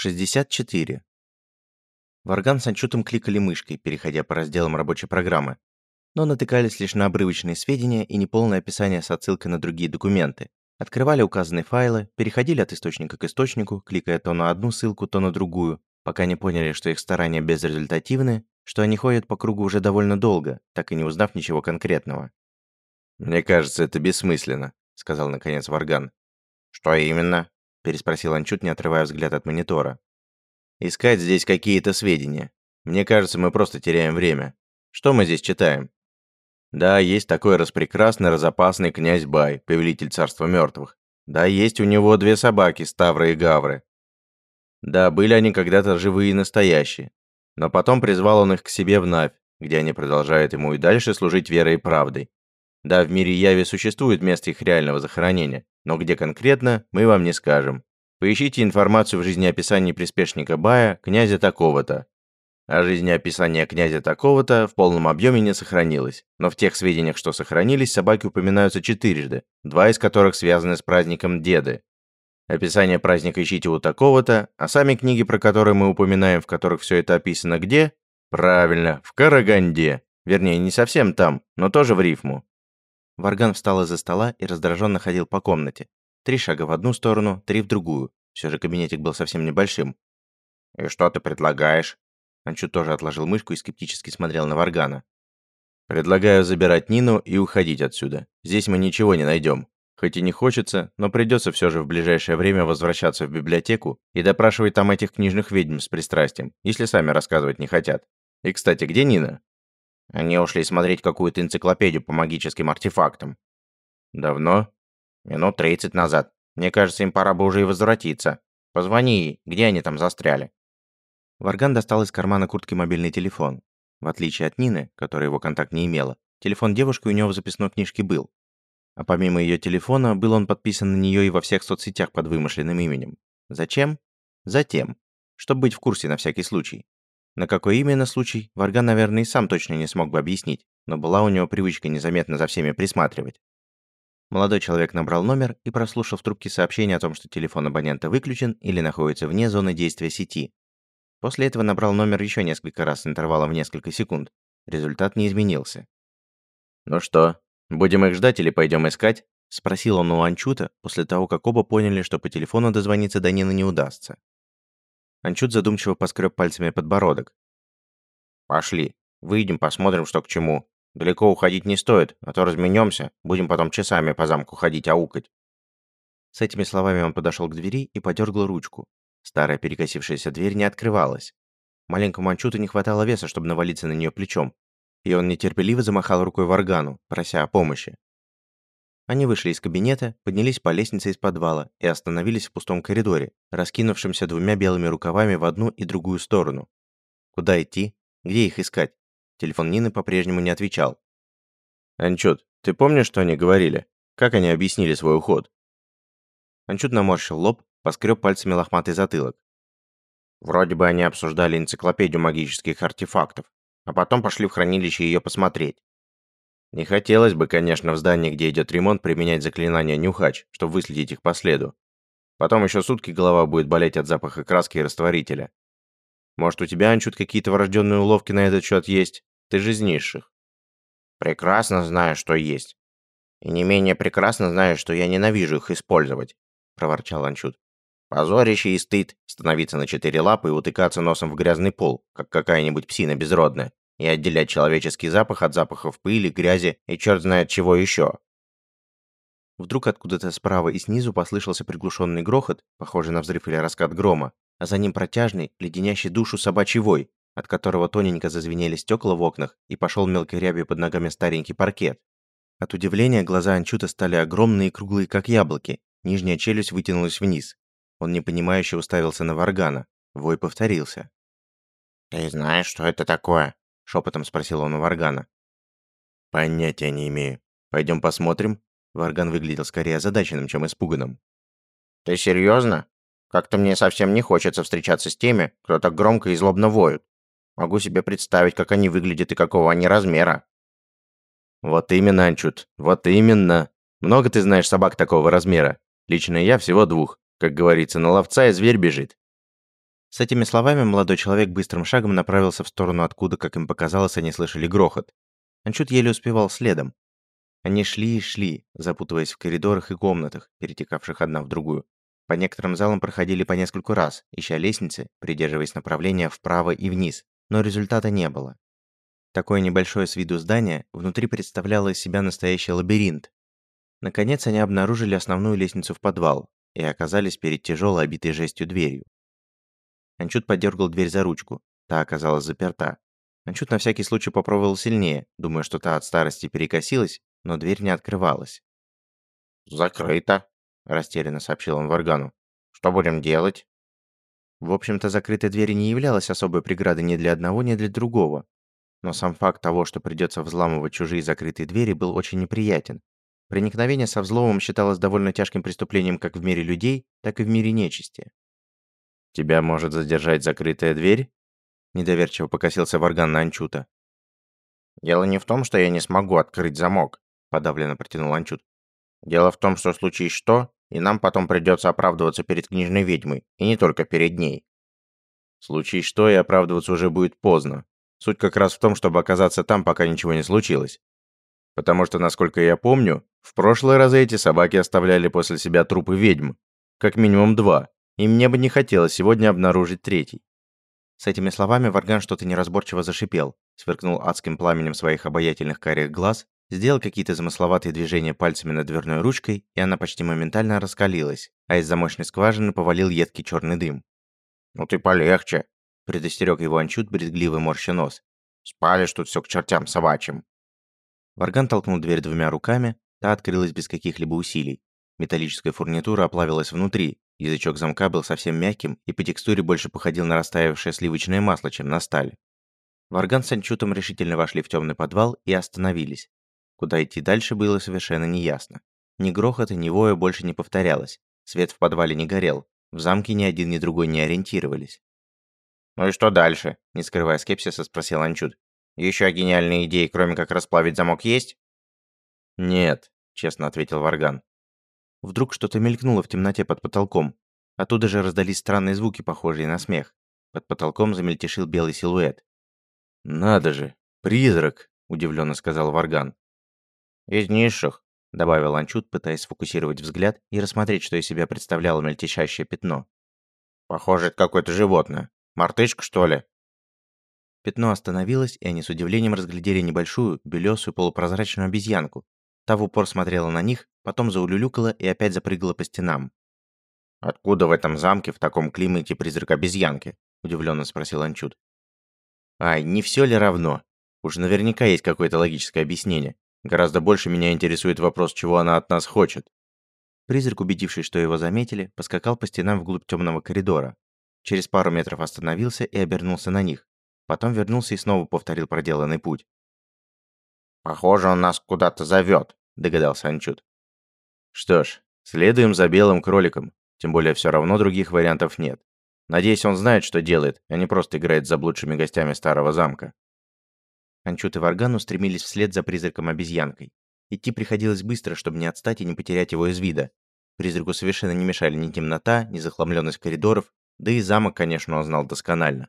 64. Варган с Анчутом кликали мышкой, переходя по разделам рабочей программы, но натыкались лишь на обрывочные сведения и неполное описание с отсылкой на другие документы. Открывали указанные файлы, переходили от источника к источнику, кликая то на одну ссылку, то на другую, пока не поняли, что их старания безрезультативны, что они ходят по кругу уже довольно долго, так и не узнав ничего конкретного. «Мне кажется, это бессмысленно», — сказал наконец Варган. «Что именно?» — переспросил Анчут, не отрывая взгляд от монитора. «Искать здесь какие-то сведения. Мне кажется, мы просто теряем время. Что мы здесь читаем? Да, есть такой распрекрасный, разопасный князь Бай, повелитель царства мертвых. Да, есть у него две собаки, Ставры и Гавры. Да, были они когда-то живые и настоящие. Но потом призвал он их к себе в Навь, где они продолжают ему и дальше служить верой и правдой. Да, в мире Яви существует место их реального захоронения, но где конкретно, мы вам не скажем. Поищите информацию в жизнеописании приспешника Бая, князя такого-то. А жизнеописание князя такого-то в полном объеме не сохранилось, но в тех сведениях, что сохранились, собаки упоминаются четырежды, два из которых связаны с праздником Деды. Описание праздника ищите у такого-то, а сами книги, про которые мы упоминаем, в которых все это описано где? Правильно, в Караганде. Вернее, не совсем там, но тоже в рифму. Варган встал из-за стола и раздраженно ходил по комнате. Три шага в одну сторону, три в другую. Все же кабинетик был совсем небольшим. «И что ты предлагаешь?» Анчу тоже отложил мышку и скептически смотрел на Варгана. «Предлагаю забирать Нину и уходить отсюда. Здесь мы ничего не найдем. Хоть и не хочется, но придется все же в ближайшее время возвращаться в библиотеку и допрашивать там этих книжных ведьм с пристрастием, если сами рассказывать не хотят. И, кстати, где Нина?» Они ушли смотреть какую-то энциклопедию по магическим артефактам. Давно? Минут тридцать назад. Мне кажется, им пора бы уже и возвратиться. Позвони ей, где они там застряли. Варган достал из кармана куртки мобильный телефон. В отличие от Нины, которая его контакт не имела, телефон девушки у него в записной книжке был. А помимо ее телефона, был он подписан на нее и во всех соцсетях под вымышленным именем. Зачем? Затем. Чтобы быть в курсе на всякий случай. На какой именно случай, Варган, наверное, и сам точно не смог бы объяснить, но была у него привычка незаметно за всеми присматривать. Молодой человек набрал номер и прослушал в трубке сообщение о том, что телефон абонента выключен или находится вне зоны действия сети. После этого набрал номер еще несколько раз с интервалом в несколько секунд. Результат не изменился. «Ну что, будем их ждать или пойдем искать?» – спросил он у Анчута после того, как оба поняли, что по телефону дозвониться до Нины не удастся. Анчут задумчиво поскреб пальцами подбородок. «Пошли. Выйдем, посмотрим, что к чему. Далеко уходить не стоит, а то разменемся, будем потом часами по замку ходить аукать». С этими словами он подошел к двери и подергал ручку. Старая перекосившаяся дверь не открывалась. Маленькому Анчуту не хватало веса, чтобы навалиться на нее плечом, и он нетерпеливо замахал рукой в органу, прося о помощи. Они вышли из кабинета, поднялись по лестнице из подвала и остановились в пустом коридоре, раскинувшемся двумя белыми рукавами в одну и другую сторону. Куда идти? Где их искать? Телефон Нины по-прежнему не отвечал. «Анчут, ты помнишь, что они говорили? Как они объяснили свой уход?» Анчут наморщил лоб, поскреб пальцами лохматый затылок. Вроде бы они обсуждали энциклопедию магических артефактов, а потом пошли в хранилище ее посмотреть. Не хотелось бы, конечно, в здании, где идет ремонт, применять заклинания нюхач, чтобы выследить их по следу. Потом еще сутки голова будет болеть от запаха краски и растворителя. Может, у тебя, Анчут, какие-то врожденные уловки на этот счет есть? Ты же из низших. Прекрасно знаю, что есть. И не менее прекрасно знаю, что я ненавижу их использовать, проворчал Анчут. Позорище и стыд становиться на четыре лапы и утыкаться носом в грязный пол, как какая-нибудь псина безродная и отделять человеческий запах от запахов пыли, грязи и черт знает чего еще. Вдруг откуда-то справа и снизу послышался приглушенный грохот, похожий на взрыв или раскат грома, а за ним протяжный, леденящий душу собачий вой, от которого тоненько зазвенели стекла в окнах и пошел мелкой рябью под ногами старенький паркет. От удивления глаза Анчута стали огромные и круглые, как яблоки, нижняя челюсть вытянулась вниз. Он непонимающе уставился на Варгана. Вой повторился. «Ты знаешь, что это такое?» Шепотом спросил он у Варгана. Понятия не имею. Пойдем посмотрим. Варган выглядел скорее озадаченным, чем испуганным. Ты серьезно? Как-то мне совсем не хочется встречаться с теми, кто так громко и злобно воют. Могу себе представить, как они выглядят и какого они размера. Вот именно, Анчут, вот именно. Много ты знаешь собак такого размера. Лично я всего двух. Как говорится, на ловца и зверь бежит. С этими словами молодой человек быстрым шагом направился в сторону, откуда, как им показалось, они слышали грохот. Анчут еле успевал следом. Они шли и шли, запутываясь в коридорах и комнатах, перетекавших одна в другую. По некоторым залам проходили по нескольку раз, ища лестницы, придерживаясь направления вправо и вниз, но результата не было. Такое небольшое с виду здание внутри представляло из себя настоящий лабиринт. Наконец они обнаружили основную лестницу в подвал и оказались перед тяжелой обитой жестью дверью. Анчут подергал дверь за ручку, та оказалась заперта. Анчут на всякий случай попробовал сильнее, думая, что та от старости перекосилась, но дверь не открывалась. «Закрыто», – растерянно сообщил он Варгану. «Что будем делать?» В общем-то, закрытая дверь не являлась особой преградой ни для одного, ни для другого. Но сам факт того, что придется взламывать чужие закрытые двери, был очень неприятен. Проникновение со взломом считалось довольно тяжким преступлением как в мире людей, так и в мире нечисти. «Тебя может задержать закрытая дверь?» Недоверчиво покосился Варган на Анчута. «Дело не в том, что я не смогу открыть замок», – подавленно протянул Анчут. «Дело в том, что случись что, и нам потом придется оправдываться перед книжной ведьмой, и не только перед ней». «Случись что, и оправдываться уже будет поздно. Суть как раз в том, чтобы оказаться там, пока ничего не случилось. Потому что, насколько я помню, в прошлые разы эти собаки оставляли после себя трупы ведьм. Как минимум два. И мне бы не хотелось сегодня обнаружить третий. С этими словами Варган что-то неразборчиво зашипел, сверкнул адским пламенем своих обаятельных карих глаз, сделал какие-то замысловатые движения пальцами над дверной ручкой, и она почти моментально раскалилась, а из замочной скважины повалил едкий черный дым. «Ну ты полегче», – предостерег его Анчут, брезгливый морща нос. «Спалишь тут все к чертям собачьим». Варган толкнул дверь двумя руками, та открылась без каких-либо усилий. Металлическая фурнитура оплавилась внутри, язычок замка был совсем мягким и по текстуре больше походил на растаявшее сливочное масло, чем на сталь. Варган с Анчутом решительно вошли в темный подвал и остановились. Куда идти дальше было совершенно неясно. Ни грохота, ни воя больше не повторялось. Свет в подвале не горел. В замке ни один, ни другой не ориентировались. «Ну и что дальше?» – не скрывая скепсиса, спросил Анчут. Еще гениальные идеи, кроме как расплавить замок, есть? Нет, честно ответил Варган. Вдруг что-то мелькнуло в темноте под потолком. Оттуда же раздались странные звуки, похожие на смех. Под потолком замельтешил белый силуэт. «Надо же! Призрак!» – удивленно сказал Варган. «Из низших», – добавил Анчут, пытаясь сфокусировать взгляд и рассмотреть, что из себя представляло мельтешащее пятно. «Похоже, это какое-то животное. Мартышка, что ли?» Пятно остановилось, и они с удивлением разглядели небольшую, белесую полупрозрачную обезьянку. Та в упор смотрела на них, потом заулюлюкала и опять запрыгала по стенам. «Откуда в этом замке в таком климате призрак обезьянки?» – удивленно спросил Анчут. «Ай, не все ли равно? Уж наверняка есть какое-то логическое объяснение. Гораздо больше меня интересует вопрос, чего она от нас хочет». Призрак, убедившись, что его заметили, поскакал по стенам вглубь темного коридора. Через пару метров остановился и обернулся на них. Потом вернулся и снова повторил проделанный путь. «Похоже, он нас куда-то зовет», — догадался Анчут. «Что ж, следуем за белым кроликом, тем более все равно других вариантов нет. Надеюсь, он знает, что делает, а не просто играет с заблудшими гостями старого замка». Анчут и Варган устремились вслед за призраком-обезьянкой. Идти приходилось быстро, чтобы не отстать и не потерять его из вида. Призраку совершенно не мешали ни темнота, ни захламленность коридоров, да и замок, конечно, он знал досконально.